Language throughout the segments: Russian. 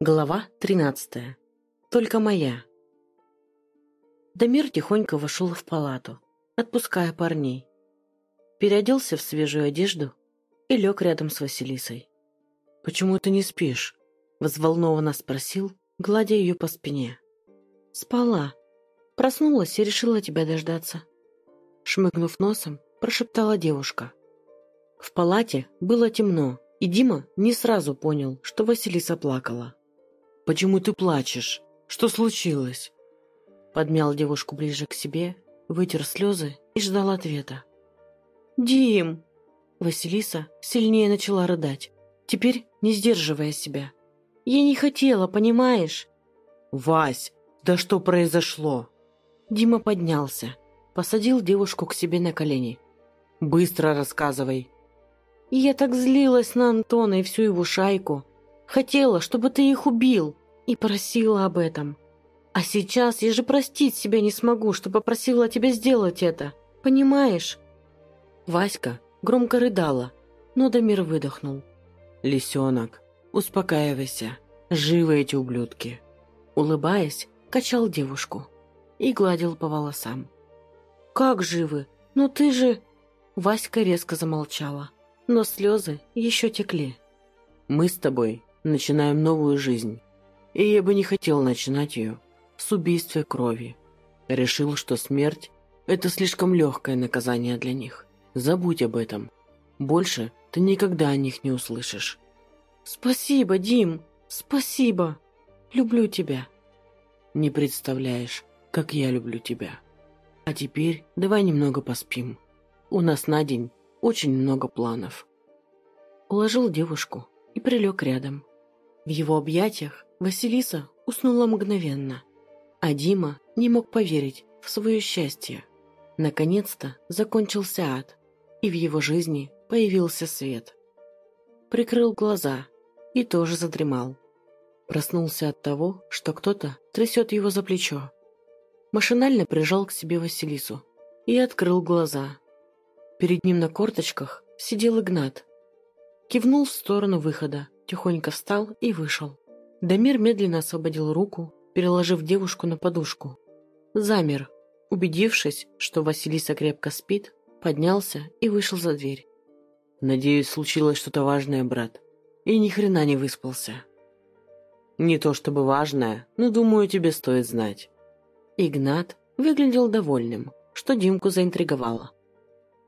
Глава 13. Только моя. Дамир тихонько вошел в палату, отпуская парней. Переоделся в свежую одежду и лег рядом с Василисой. «Почему ты не спишь?» – взволнованно спросил, гладя ее по спине. «Спала. Проснулась и решила тебя дождаться». Шмыгнув носом, прошептала девушка. В палате было темно, и Дима не сразу понял, что Василиса плакала. «Почему ты плачешь? Что случилось?» Подмял девушку ближе к себе, вытер слезы и ждал ответа. «Дим!» Василиса сильнее начала рыдать, теперь не сдерживая себя. «Я не хотела, понимаешь?» «Вась, да что произошло?» Дима поднялся, посадил девушку к себе на колени. «Быстро рассказывай!» «Я так злилась на Антона и всю его шайку. Хотела, чтобы ты их убил и просила об этом. А сейчас я же простить себя не смогу, что попросила тебя сделать это. Понимаешь?» Васька громко рыдала, но Дамир выдохнул. «Лисенок, успокаивайся. Живы эти ублюдки!» Улыбаясь, качал девушку и гладил по волосам. «Как живы? Ну ты же...» Васька резко замолчала, но слезы еще текли. «Мы с тобой начинаем новую жизнь и я бы не хотел начинать ее с убийства крови. Решил, что смерть – это слишком легкое наказание для них. Забудь об этом. Больше ты никогда о них не услышишь. «Спасибо, Дим, спасибо. Люблю тебя». «Не представляешь, как я люблю тебя. А теперь давай немного поспим. У нас на день очень много планов». Уложил девушку и прилег рядом. В его объятиях Василиса уснула мгновенно, а Дима не мог поверить в свое счастье. Наконец-то закончился ад, и в его жизни появился свет. Прикрыл глаза и тоже задремал. Проснулся от того, что кто-то трясет его за плечо. Машинально прижал к себе Василису и открыл глаза. Перед ним на корточках сидел Игнат. Кивнул в сторону выхода, тихонько встал и вышел. Дамир медленно освободил руку, переложив девушку на подушку. Замер, убедившись, что Василиса крепко спит, поднялся и вышел за дверь. «Надеюсь, случилось что-то важное, брат, и ни хрена не выспался». «Не то чтобы важное, но, думаю, тебе стоит знать». Игнат выглядел довольным, что Димку заинтриговало.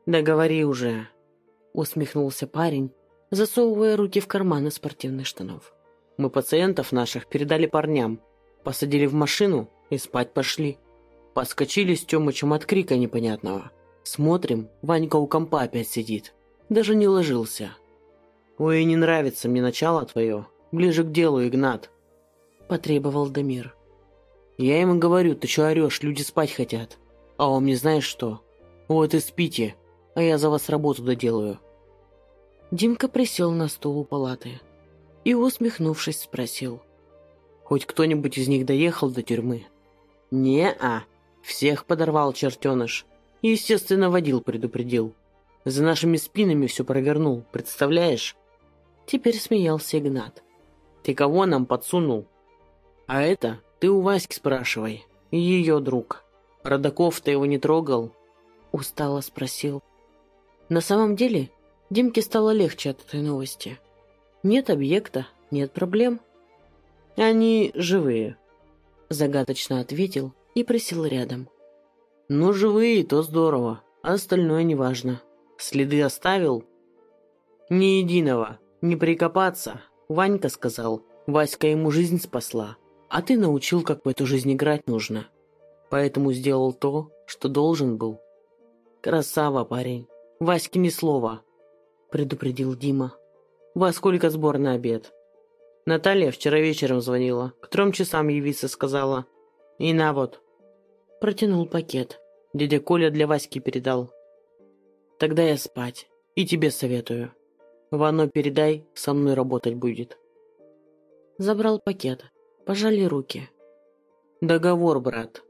«Да говори уже», — усмехнулся парень, засовывая руки в карманы спортивных штанов. Мы пациентов наших передали парням, посадили в машину и спать пошли. Поскочили с Тёмычем от крика непонятного. Смотрим, Ванька у компа опять сидит. Даже не ложился. «Ой, не нравится мне начало твое. Ближе к делу, Игнат», – потребовал Дамир. «Я ему говорю, ты что орешь, люди спать хотят. А он мне знаешь что? Вот и спите, а я за вас работу доделаю». Димка присел на стул у палаты и, усмехнувшись, спросил. «Хоть кто-нибудь из них доехал до тюрьмы?» «Не-а, всех подорвал чертеныш. Естественно, водил предупредил. За нашими спинами все провернул, представляешь?» Теперь смеялся Игнат. «Ты кого нам подсунул?» «А это ты у Васьки спрашивай, ее друг. Родаков-то его не трогал?» Устало спросил. На самом деле, Димке стало легче от этой новости. Нет объекта, нет проблем. Они живые, загадочно ответил и присел рядом. Ну, живые, то здорово, а остальное неважно. Следы оставил? Ни единого, не прикопаться. Ванька сказал, Васька ему жизнь спасла, а ты научил, как в эту жизнь играть нужно. Поэтому сделал то, что должен был. Красава, парень. Ваське ни слова, предупредил Дима. «Во сколько сбор на обед?» Наталья вчера вечером звонила. К трем часам явиться сказала. И на вот. Протянул пакет. Дядя Коля для Васьки передал. Тогда я спать. И тебе советую. Вано передай, со мной работать будет. Забрал пакет. Пожали руки. Договор, брат.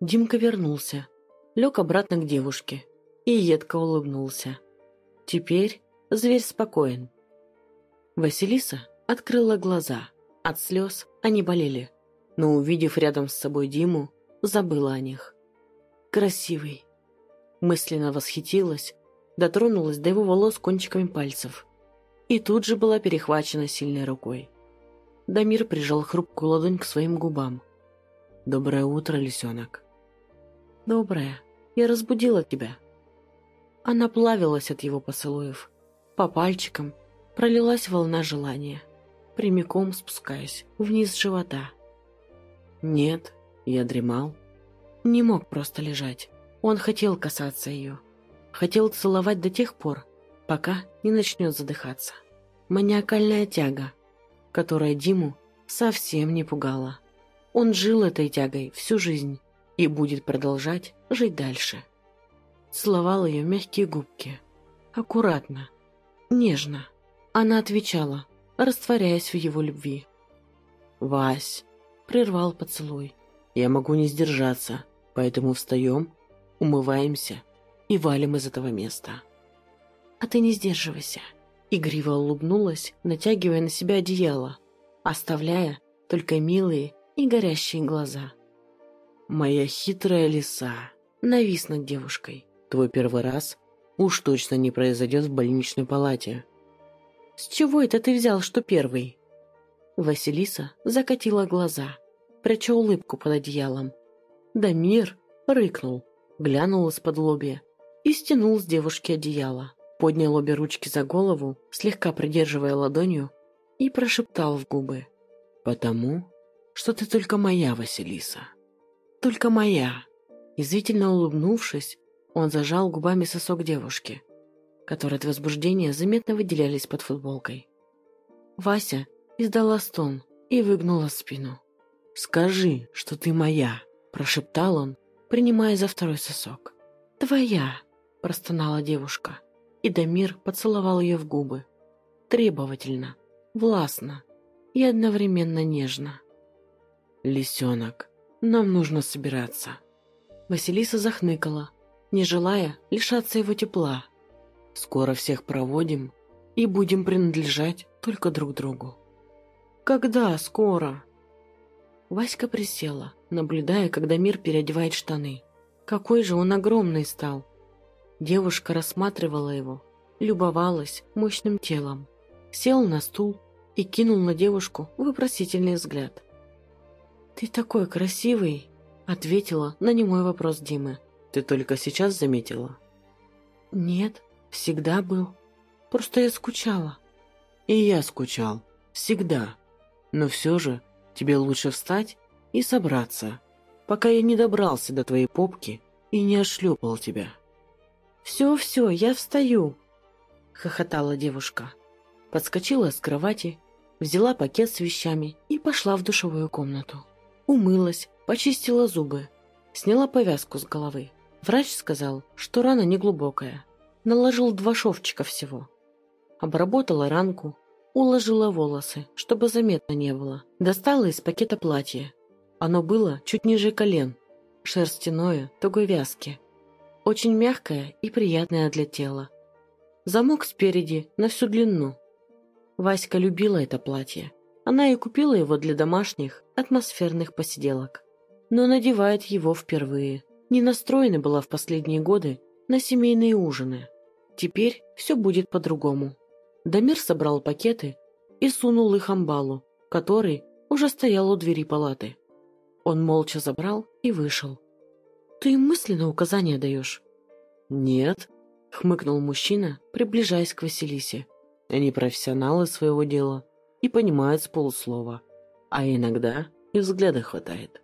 Димка вернулся. Лег обратно к девушке. И едко улыбнулся. Теперь зверь спокоен. Василиса открыла глаза. От слез они болели, но, увидев рядом с собой Диму, забыла о них. Красивый. Мысленно восхитилась, дотронулась до его волос кончиками пальцев и тут же была перехвачена сильной рукой. Дамир прижал хрупкую ладонь к своим губам. «Доброе утро, лисенок». «Доброе. Я разбудила тебя». Она плавилась от его поцелуев. По пальчикам пролилась волна желания, прямиком спускаясь вниз живота. «Нет, я дремал». Не мог просто лежать. Он хотел касаться ее. Хотел целовать до тех пор, пока не начнет задыхаться. Маниакальная тяга, которая Диму совсем не пугала. Он жил этой тягой всю жизнь и будет продолжать жить дальше. Целовал ее мягкие губки. Аккуратно, нежно. Она отвечала, растворяясь в его любви. «Вась!» — прервал поцелуй. «Я могу не сдержаться, поэтому встаем, умываемся и валим из этого места». «А ты не сдерживайся», — игриво улыбнулась, натягивая на себя одеяло, оставляя только милые и горящие глаза. «Моя хитрая лиса», — навис над девушкой. «Твой первый раз уж точно не произойдет в больничной палате». «С чего это ты взял, что первый?» Василиса закатила глаза, пряча улыбку под одеялом. Дамир рыкнул, глянул из-под лобья и стянул с девушки одеяло поднял обе ручки за голову, слегка придерживая ладонью, и прошептал в губы. «Потому, что ты только моя, Василиса. Только моя». Извительно улыбнувшись, он зажал губами сосок девушки, которые от возбуждения заметно выделялись под футболкой. Вася издала стон и выгнула спину. «Скажи, что ты моя», – прошептал он, принимая за второй сосок. «Твоя», – простонала девушка и Дамир поцеловал ее в губы. Требовательно, властно и одновременно нежно. «Лисенок, нам нужно собираться». Василиса захныкала, не желая лишаться его тепла. «Скоро всех проводим и будем принадлежать только друг другу». «Когда скоро?» Васька присела, наблюдая, когда мир переодевает штаны. Какой же он огромный стал. Девушка рассматривала его, любовалась мощным телом, сел на стул и кинул на девушку вопросительный взгляд. «Ты такой красивый!» — ответила на немой вопрос Димы. «Ты только сейчас заметила?» «Нет, всегда был. Просто я скучала». «И я скучал. Всегда. Но все же тебе лучше встать и собраться, пока я не добрался до твоей попки и не ошлепал тебя». «Все-все, я встаю!» — хохотала девушка. Подскочила с кровати, взяла пакет с вещами и пошла в душевую комнату. Умылась, почистила зубы, сняла повязку с головы. Врач сказал, что рана неглубокая. Наложил два шовчика всего. Обработала ранку, уложила волосы, чтобы заметно не было. Достала из пакета платье. Оно было чуть ниже колен, шерстяное, тугой вязки. Очень мягкая и приятная для тела. Замок спереди, на всю длину. Васька любила это платье. Она и купила его для домашних, атмосферных посиделок. Но надевает его впервые. Не настроена была в последние годы на семейные ужины. Теперь все будет по-другому. Дамир собрал пакеты и сунул их амбалу, который уже стоял у двери палаты. Он молча забрал и вышел. Ты им мысленно указания даешь?» «Нет», — хмыкнул мужчина, приближаясь к Василисе. «Они профессионалы своего дела и понимают с полуслова, а иногда и взгляда хватает».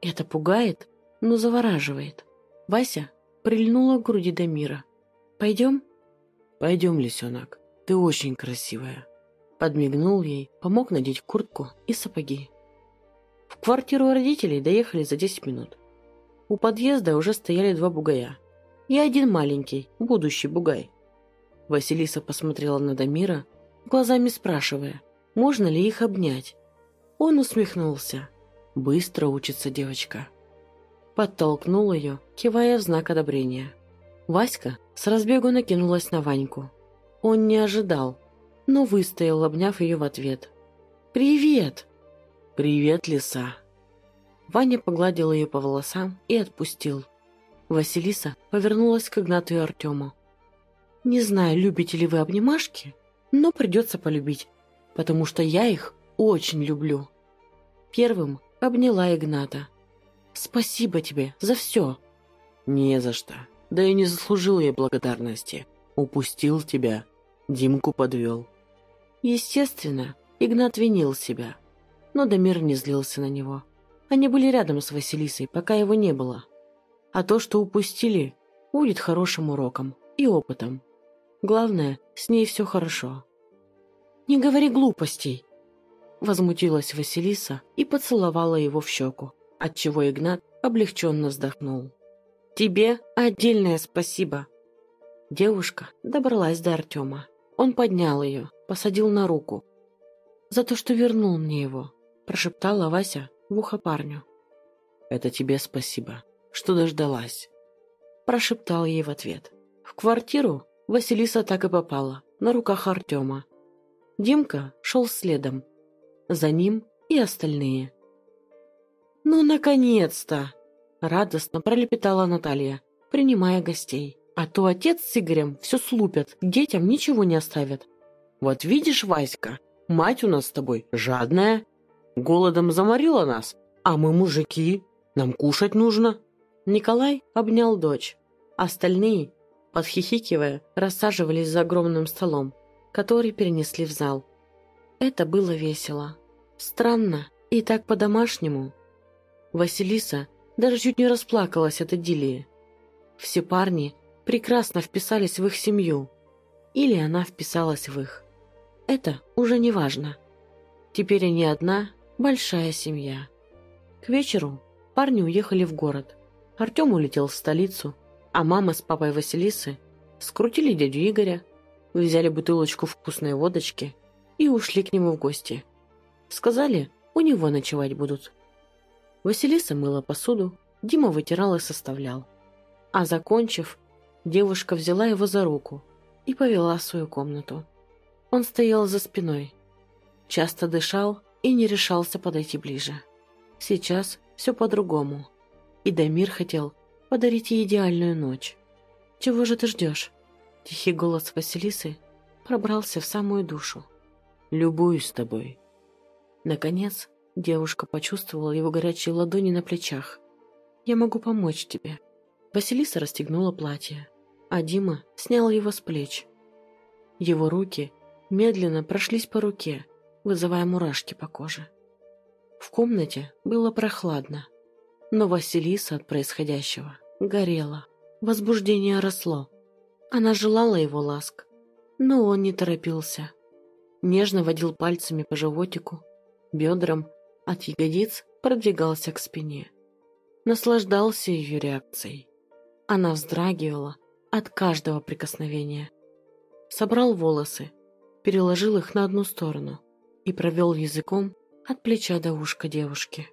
Это пугает, но завораживает. Вася прильнула к груди Дамира. «Пойдем?» «Пойдем, лисенок, ты очень красивая». Подмигнул ей, помог надеть куртку и сапоги. В квартиру родителей доехали за 10 минут. У подъезда уже стояли два бугая. И один маленький, будущий бугай. Василиса посмотрела на Дамира, глазами спрашивая, можно ли их обнять. Он усмехнулся. Быстро учится девочка. Подтолкнул ее, кивая в знак одобрения. Васька с разбегу накинулась на Ваньку. Он не ожидал, но выстоял, обняв ее в ответ. «Привет!» «Привет, лиса!» Ваня погладил ее по волосам и отпустил. Василиса повернулась к Игнату и Артему. «Не знаю, любите ли вы обнимашки, но придется полюбить, потому что я их очень люблю». Первым обняла Игната. «Спасибо тебе за все». «Не за что. Да и не заслужил я благодарности. Упустил тебя. Димку подвел». Естественно, Игнат винил себя. Но Дамир не злился на него. Они были рядом с Василисой, пока его не было. А то, что упустили, будет хорошим уроком и опытом. Главное, с ней все хорошо. «Не говори глупостей!» Возмутилась Василиса и поцеловала его в щеку, отчего Игнат облегченно вздохнул. «Тебе отдельное спасибо!» Девушка добралась до Артема. Он поднял ее, посадил на руку. «За то, что вернул мне его», – прошептала Вася в ухо парню. «Это тебе спасибо, что дождалась», – прошептал ей в ответ. В квартиру Василиса так и попала, на руках Артема. Димка шел следом. За ним и остальные. «Ну, наконец-то!» – радостно пролепетала Наталья, принимая гостей. «А то отец с Игорем все слупят, детям ничего не оставят». «Вот видишь, Васька, мать у нас с тобой жадная, голодом заморила нас, а мы мужики, нам кушать нужно». Николай обнял дочь. Остальные подхихикивая, рассаживались за огромным столом, который перенесли в зал. Это было весело. Странно и так по-домашнему. Василиса даже чуть не расплакалась от идиллии. Все парни прекрасно вписались в их семью. Или она вписалась в их. Это уже не важно. Теперь они одна большая семья. К вечеру парни уехали в город. Артем улетел в столицу, а мама с папой Василисы скрутили дядю Игоря, взяли бутылочку вкусной водочки и ушли к нему в гости. Сказали, у него ночевать будут. Василиса мыла посуду, Дима вытирал и составлял. А закончив, девушка взяла его за руку и повела в свою комнату. Он стоял за спиной, часто дышал и не решался подойти ближе. Сейчас все по-другому. И Дамир хотел, подарить ей идеальную ночь. «Чего же ты ждешь?» Тихий голос Василисы пробрался в самую душу. «Любуюсь тобой». Наконец, девушка почувствовала его горячие ладони на плечах. «Я могу помочь тебе». Василиса расстегнула платье, а Дима снял его с плеч. Его руки медленно прошлись по руке, вызывая мурашки по коже. В комнате было прохладно, но Василиса от происходящего горела. Возбуждение росло. Она желала его ласк, но он не торопился. Нежно водил пальцами по животику, бедрам, от ягодиц продвигался к спине. Наслаждался ее реакцией. Она вздрагивала от каждого прикосновения. Собрал волосы, переложил их на одну сторону и провел языком от плеча до ушка девушки.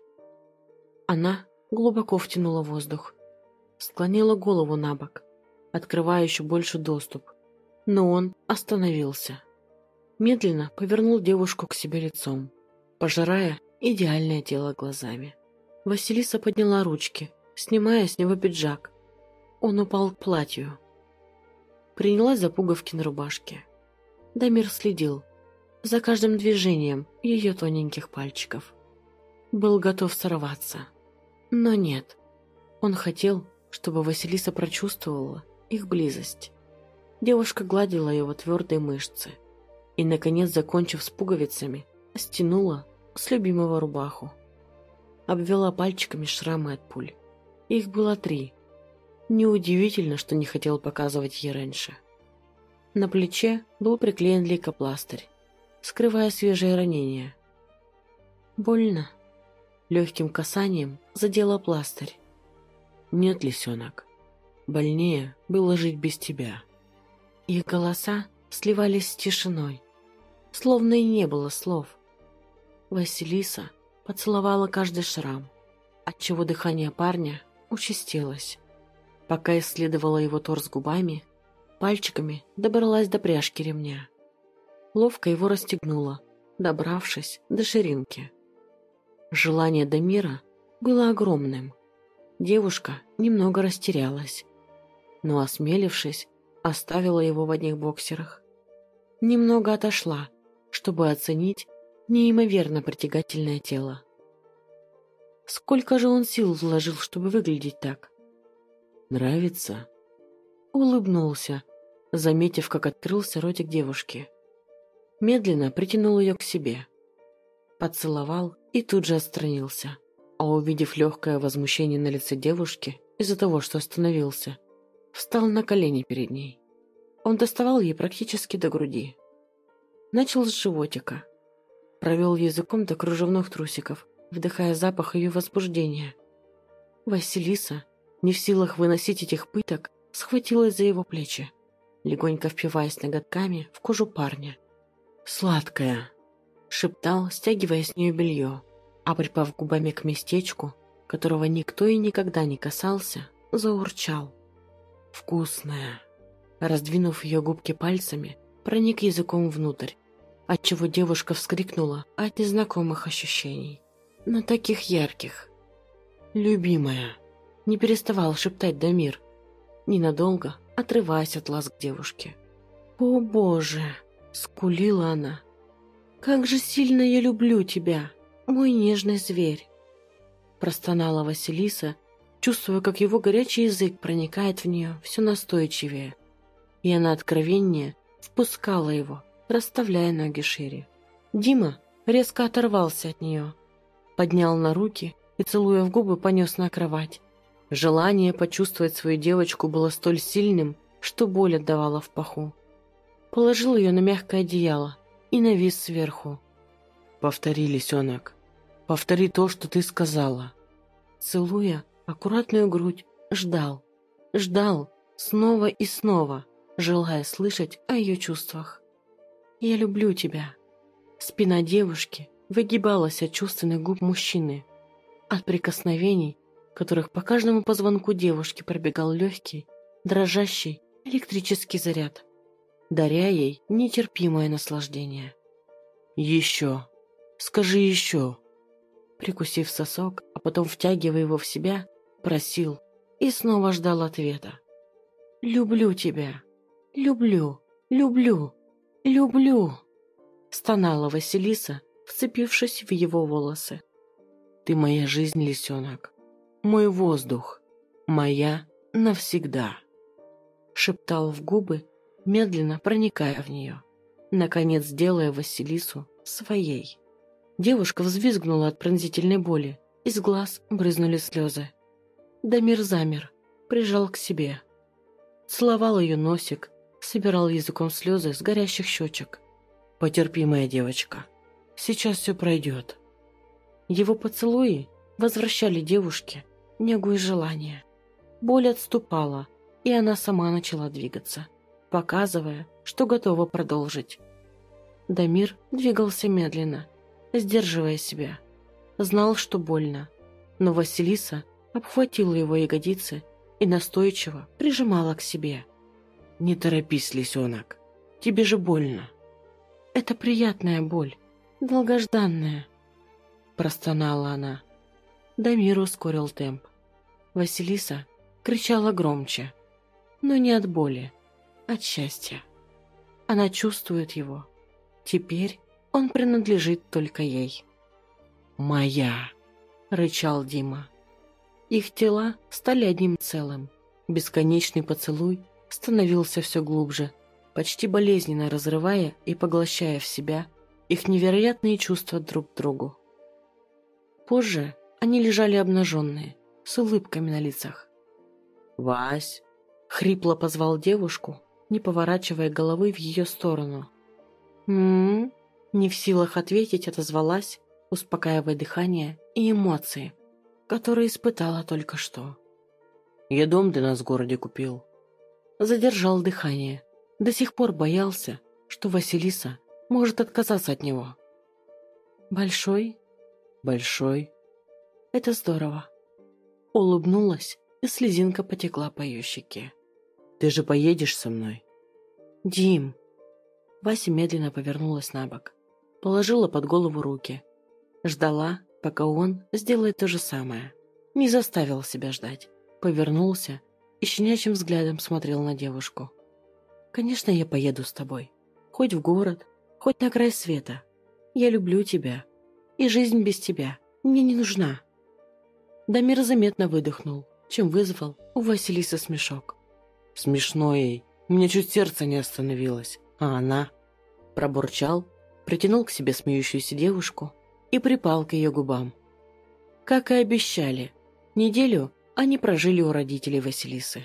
Она глубоко втянула воздух, склонила голову на бок, открывая еще больше доступ. Но он остановился. Медленно повернул девушку к себе лицом, пожирая идеальное тело глазами. Василиса подняла ручки, снимая с него пиджак. Он упал к платью. Принялась за пуговки на рубашке. Дамир следил за каждым движением ее тоненьких пальчиков. Был готов сорваться. Но нет. Он хотел, чтобы Василиса прочувствовала их близость. Девушка гладила его твердые мышцы и, наконец, закончив с пуговицами, стянула с любимого рубаху. Обвела пальчиками шрамы от пуль. Их было три. Неудивительно, что не хотел показывать ей раньше. На плече был приклеен лейкопластырь, скрывая свежее ранение. Больно. Легким касанием задела пластырь. «Нет, лисенок, больнее было жить без тебя». Их голоса сливались с тишиной, словно и не было слов. Василиса поцеловала каждый шрам, отчего дыхание парня участилось. Пока исследовала его торс губами, пальчиками добралась до пряжки ремня. Ловко его расстегнула, добравшись до ширинки. Желание Дамира было огромным. Девушка немного растерялась, но, осмелившись, оставила его в одних боксерах. Немного отошла, чтобы оценить неимоверно притягательное тело. Сколько же он сил вложил, чтобы выглядеть так? «Нравится?» Улыбнулся, заметив, как открылся ротик девушки. Медленно притянул ее к себе. Поцеловал и тут же отстранился. А увидев легкое возмущение на лице девушки из-за того, что остановился, встал на колени перед ней. Он доставал ей практически до груди. Начал с животика. Провел языком до кружевных трусиков, вдыхая запах ее возбуждения. Василиса, не в силах выносить этих пыток, схватилась за его плечи, легонько впиваясь ноготками в кожу парня. «Сладкая!» — шептал, стягивая с нее белье, а припав губами к местечку, которого никто и никогда не касался, заурчал. «Вкусная!» Раздвинув ее губки пальцами, проник языком внутрь, отчего девушка вскрикнула от незнакомых ощущений, но таких ярких. «Любимая!» — не переставал шептать Дамир, ненадолго отрываясь от ласк девушки. «О, Боже!» — скулила она. «Как же сильно я люблю тебя, мой нежный зверь!» Простонала Василиса, чувствуя, как его горячий язык проникает в нее все настойчивее. И она откровеннее впускала его, расставляя ноги шире. Дима резко оторвался от нее, поднял на руки и, целуя в губы, понес на кровать. Желание почувствовать свою девочку было столь сильным, что боль отдавала в паху. Положил ее на мягкое одеяло и навис сверху. «Повтори, лисенок, повтори то, что ты сказала». Целуя аккуратную грудь, ждал, ждал снова и снова, желая слышать о ее чувствах. «Я люблю тебя». Спина девушки выгибалась от чувственных губ мужчины. От прикосновений, которых по каждому позвонку девушки пробегал легкий, дрожащий электрический заряд, даря ей нетерпимое наслаждение. «Еще! Скажи еще!» Прикусив сосок, а потом втягивая его в себя, просил и снова ждал ответа. «Люблю тебя! Люблю! Люблю! Люблю!» Стонала Василиса, вцепившись в его волосы. «Ты моя жизнь, лисенок, мой воздух, моя навсегда!» Шептал в губы, медленно проникая в нее, наконец делая Василису своей. Девушка взвизгнула от пронзительной боли, из глаз брызнули слезы. Дамир замер, прижал к себе. Целовал ее носик, собирал языком слезы с горящих щечек. «Потерпи, моя девочка, сейчас все пройдет». Его поцелуи возвращали девушке негу и желание. Боль отступала, и она сама начала двигаться, показывая, что готова продолжить. Дамир двигался медленно, сдерживая себя. Знал, что больно, но Василиса обхватила его ягодицы и настойчиво прижимала к себе. «Не торопись, лисенок, тебе же больно». «Это приятная боль, долгожданная», – простонала она. Дамир ускорил темп. Василиса кричала громче, но не от боли, от счастья. Она чувствует его. Теперь он принадлежит только ей. «Моя!» — рычал Дима. Их тела стали одним целым. Бесконечный поцелуй становился все глубже, почти болезненно разрывая и поглощая в себя их невероятные чувства друг к другу. Позже они лежали обнаженные, с улыбками на лицах. «Вась!» — хрипло позвал девушку, не поворачивая головы в ее сторону. «М-м-м?» Не в силах ответить, отозвалась, успокаивая дыхание и эмоции, которые испытала только что. «Я дом для нас в городе купил». Задержал дыхание. До сих пор боялся, что Василиса может отказаться от него. «Большой?» «Большой». «Это здорово». Улыбнулась, и слезинка потекла по ее щеке. «Ты же поедешь со мной?» «Дим!» Вася медленно повернулась на бок. положила под голову руки. Ждала, пока он сделает то же самое. Не заставил себя ждать. Повернулся и щенячьим взглядом смотрел на девушку. «Конечно, я поеду с тобой. Хоть в город, хоть на край света. Я люблю тебя. И жизнь без тебя мне не нужна». Дамир заметно выдохнул, чем вызвал у Василисы смешок. «Смешно ей. У меня чуть сердце не остановилось. А она...» Пробурчал, притянул к себе смеющуюся девушку и припал к ее губам. Как и обещали, неделю они прожили у родителей Василисы.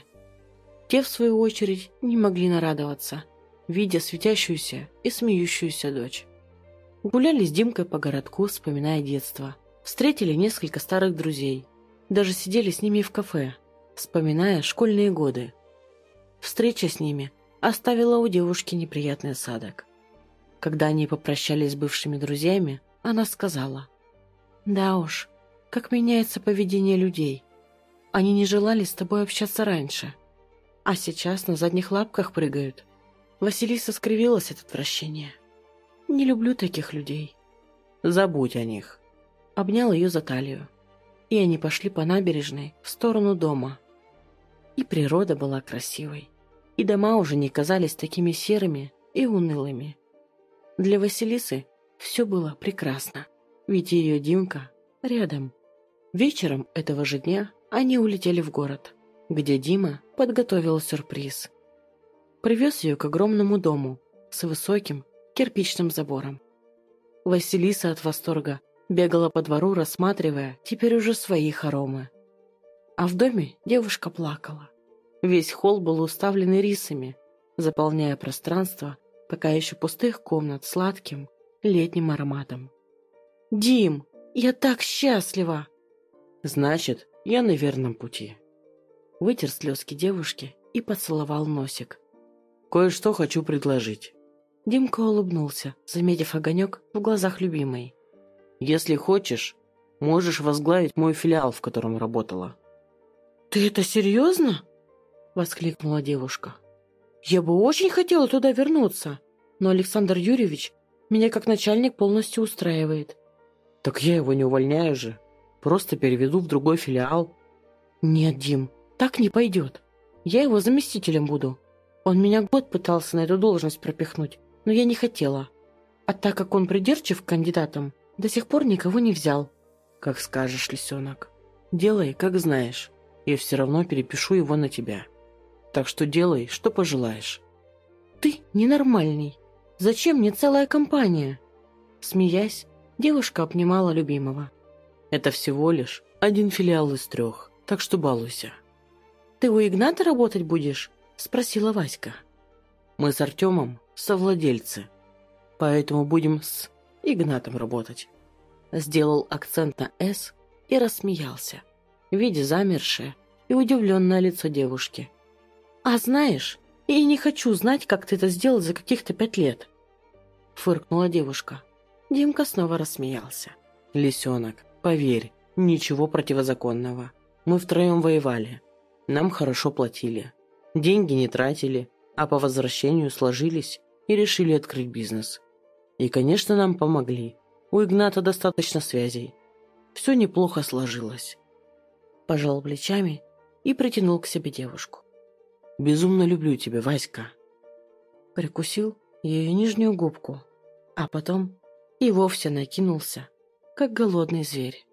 Те, в свою очередь, не могли нарадоваться, видя светящуюся и смеющуюся дочь. Гуляли с Димкой по городку, вспоминая детство. Встретили несколько старых друзей. Даже сидели с ними в кафе, вспоминая школьные годы. Встреча с ними оставила у девушки неприятный осадок. Когда они попрощались с бывшими друзьями, она сказала, «Да уж, как меняется поведение людей. Они не желали с тобой общаться раньше, а сейчас на задних лапках прыгают». Василиса скривилась от отвращения. «Не люблю таких людей». «Забудь о них». Обнял ее за талию. И они пошли по набережной в сторону дома. И природа была красивой. И дома уже не казались такими серыми и унылыми. Для Василисы все было прекрасно, ведь ее Димка рядом. Вечером этого же дня они улетели в город, где Дима подготовил сюрприз. Привез ее к огромному дому с высоким кирпичным забором. Василиса от восторга бегала по двору, рассматривая теперь уже свои хоромы. А в доме девушка плакала. Весь холл был уставлен рисами, заполняя пространство пока еще пустых комнат сладким летним ароматом. «Дим, я так счастлива!» «Значит, я на верном пути». Вытер слезки девушки и поцеловал носик. «Кое-что хочу предложить». Димка улыбнулся, заметив огонек в глазах любимой. «Если хочешь, можешь возглавить мой филиал, в котором работала». «Ты это серьезно?» — воскликнула девушка. «Я бы очень хотела туда вернуться, но Александр Юрьевич меня как начальник полностью устраивает». «Так я его не увольняю же. Просто переведу в другой филиал». «Нет, Дим, так не пойдет. Я его заместителем буду. Он меня год пытался на эту должность пропихнуть, но я не хотела. А так как он придирчив к кандидатам, до сих пор никого не взял». «Как скажешь, лисенок. Делай, как знаешь. Я все равно перепишу его на тебя. Так что делай, что пожелаешь». «Ты ненормальный. Зачем мне целая компания?» Смеясь, девушка обнимала любимого. «Это всего лишь один филиал из трех, так что балуйся». «Ты у Игната работать будешь?» – спросила Васька. «Мы с Артемом совладельцы, поэтому будем с Игнатом работать». Сделал акцент на «С» и рассмеялся, видя замершее и удивленное лицо девушки. «А знаешь, и не хочу знать, как ты это сделал за каких-то пять лет. Фыркнула девушка. Димка снова рассмеялся. Лисенок, поверь, ничего противозаконного. Мы втроем воевали. Нам хорошо платили. Деньги не тратили, а по возвращению сложились и решили открыть бизнес. И, конечно, нам помогли. У Игната достаточно связей. Все неплохо сложилось. Пожал плечами и притянул к себе девушку. Безумно люблю тебя, Васька. Прикусил ее нижнюю губку, а потом и вовсе накинулся, как голодный зверь.